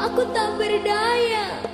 Aku tak berdaya.